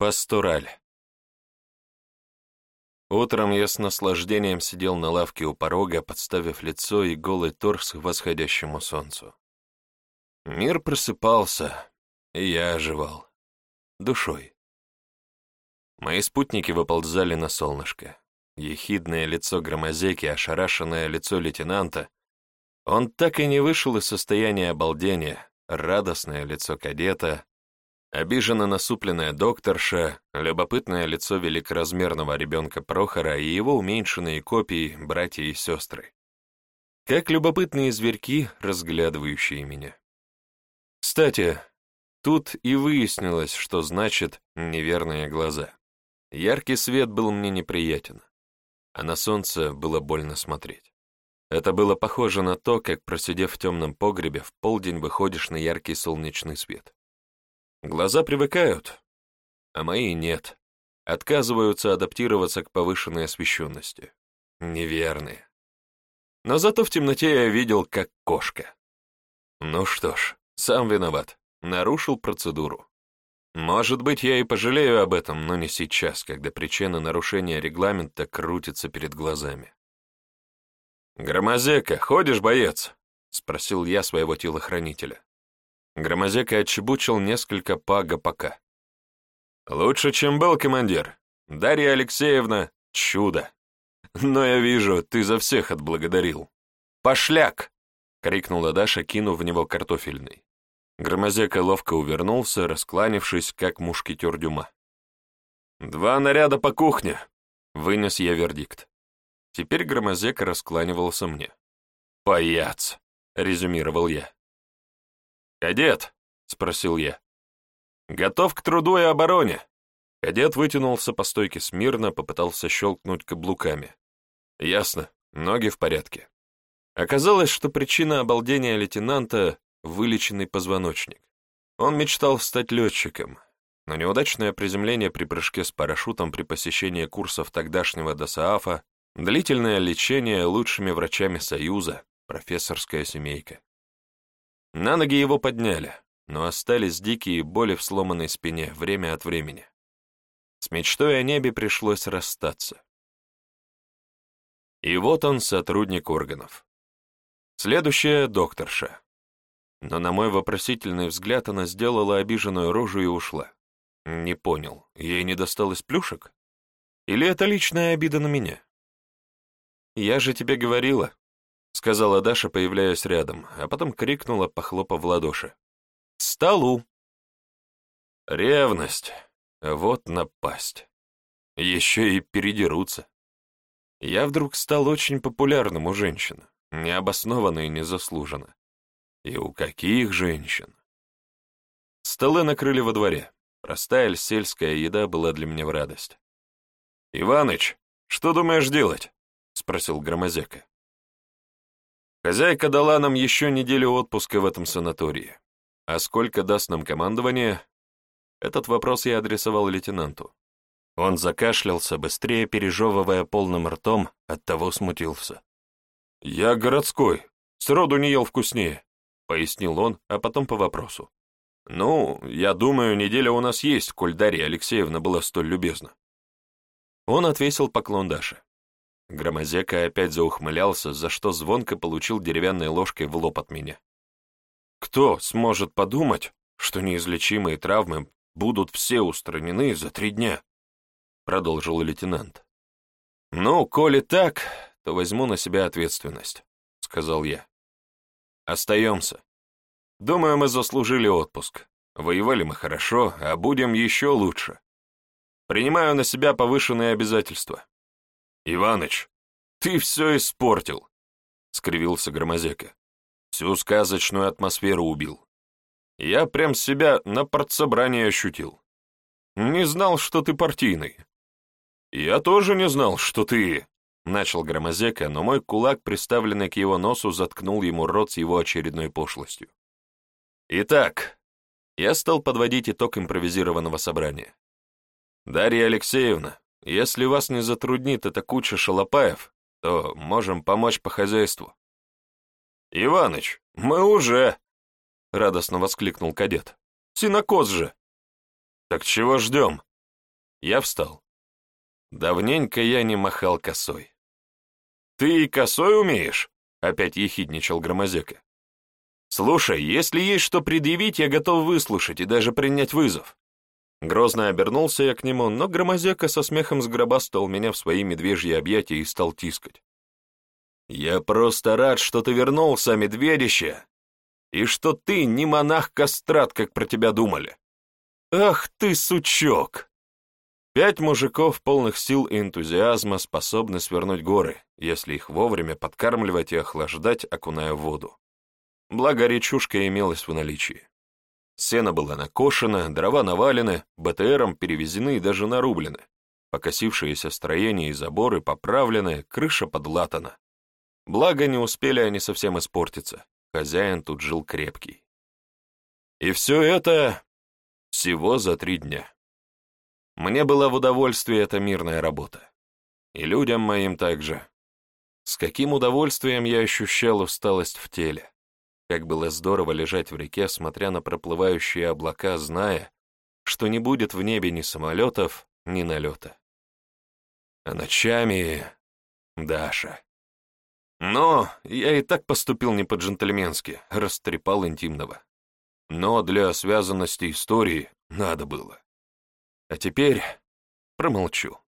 Пастураль. Утром я с наслаждением сидел на лавке у порога, подставив лицо и голый торс к восходящему солнцу. Мир просыпался, и я оживал. Душой. Мои спутники выползали на солнышко. Ехидное лицо громозеки, ошарашенное лицо лейтенанта. Он так и не вышел из состояния обалдения, радостное лицо кадета, Обиженно насупленная докторша, любопытное лицо великоразмерного ребенка Прохора и его уменьшенные копии, братья и сестры. Как любопытные зверьки, разглядывающие меня. Кстати, тут и выяснилось, что значит «неверные глаза». Яркий свет был мне неприятен, а на солнце было больно смотреть. Это было похоже на то, как, просидев в темном погребе, в полдень выходишь на яркий солнечный свет. Глаза привыкают, а мои нет. Отказываются адаптироваться к повышенной освещенности. Неверные. Но зато в темноте я видел, как кошка. Ну что ж, сам виноват. Нарушил процедуру. Может быть, я и пожалею об этом, но не сейчас, когда причина нарушения регламента крутится перед глазами. «Громозека, ходишь, боец?» — спросил я своего телохранителя. Громозека отчебучил несколько пага-пока. «Лучше, чем был, командир. Дарья Алексеевна — чудо. Но я вижу, ты за всех отблагодарил». «Пошляк!» — крикнула Даша, кинув в него картофельный. Громозека ловко увернулся, раскланившись, как мушкетер Дюма. «Два наряда по кухне!» — вынес я вердикт. Теперь Громозека раскланивался мне. «Паяц!» — резюмировал я. «Кадет?» — спросил я. «Готов к труду и обороне?» Кадет вытянулся по стойке смирно, попытался щелкнуть каблуками. «Ясно, ноги в порядке». Оказалось, что причина обалдения лейтенанта — вылеченный позвоночник. Он мечтал стать летчиком, но неудачное приземление при прыжке с парашютом при посещении курсов тогдашнего ДОСААФа, длительное лечение лучшими врачами Союза, профессорская семейка. На ноги его подняли, но остались дикие боли в сломанной спине время от времени. С мечтой о небе пришлось расстаться. И вот он, сотрудник органов. Следующая — докторша. Но на мой вопросительный взгляд она сделала обиженную рожу и ушла. Не понял, ей не досталось плюшек? Или это личная обида на меня? Я же тебе говорила, сказала Даша, появляясь рядом, а потом крикнула, похлопав в ладоши. «Столу!» Ревность. Вот напасть. Еще и передерутся. Я вдруг стал очень популярным у женщин, необоснованно и незаслуженно. И у каких женщин? Столы накрыли во дворе. Простая сельская еда была для меня в радость. «Иваныч, что думаешь делать?» — спросил Громозека. Хозяйка дала нам еще неделю отпуска в этом санатории. А сколько даст нам командование? Этот вопрос я адресовал лейтенанту. Он закашлялся, быстрее пережевывая полным ртом, оттого смутился. «Я городской, сроду не ел вкуснее», — пояснил он, а потом по вопросу. «Ну, я думаю, неделя у нас есть, коль Дарья Алексеевна была столь любезна». Он отвесил поклон Даше. Громозека опять заухмылялся, за что звонко получил деревянной ложкой в лоб от меня. Кто сможет подумать, что неизлечимые травмы будут все устранены за три дня? Продолжил лейтенант. Ну, коли так, то возьму на себя ответственность, сказал я. Остаемся. Думаю, мы заслужили отпуск. Воевали мы хорошо, а будем еще лучше. Принимаю на себя повышенные обязательства. Иваныч, ты все испортил!» — скривился Громозека. «Всю сказочную атмосферу убил. Я прям себя на партсобрании ощутил. Не знал, что ты партийный». «Я тоже не знал, что ты...» — начал Громозека, но мой кулак, приставленный к его носу, заткнул ему рот с его очередной пошлостью. «Итак...» — я стал подводить итог импровизированного собрания. «Дарья Алексеевна, если вас не затруднит эта куча шалопаев, то можем помочь по хозяйству». «Иваныч, мы уже!» — радостно воскликнул кадет. «Синокос же!» «Так чего ждем?» Я встал. Давненько я не махал косой. «Ты и косой умеешь?» — опять ехидничал Громозека. «Слушай, если есть что предъявить, я готов выслушать и даже принять вызов. Грозно обернулся я к нему, но Громозека со смехом сгробастал меня в свои медвежьи объятия и стал тискать. «Я просто рад, что ты вернулся, медведище, и что ты не монах-кастрат, как про тебя думали. Ах ты, сучок!» Пять мужиков, полных сил и энтузиазма, способны свернуть горы, если их вовремя подкармливать и охлаждать, окуная в воду. Благо, речушка имелась в наличии. Сено было накошено, дрова навалены, БТРом перевезены и даже нарублены. Покосившиеся строения и заборы поправлены, крыша подлатана. Благо, не успели они совсем испортиться. Хозяин тут жил крепкий. И все это всего за три дня. Мне была в удовольствие эта мирная работа. И людям моим также. С каким удовольствием я ощущал усталость в теле. Как было здорово лежать в реке, смотря на проплывающие облака, зная, что не будет в небе ни самолетов, ни налета. А ночами... Даша. Но я и так поступил не по-джентльменски, растрепал интимного. Но для связанности истории надо было. А теперь промолчу.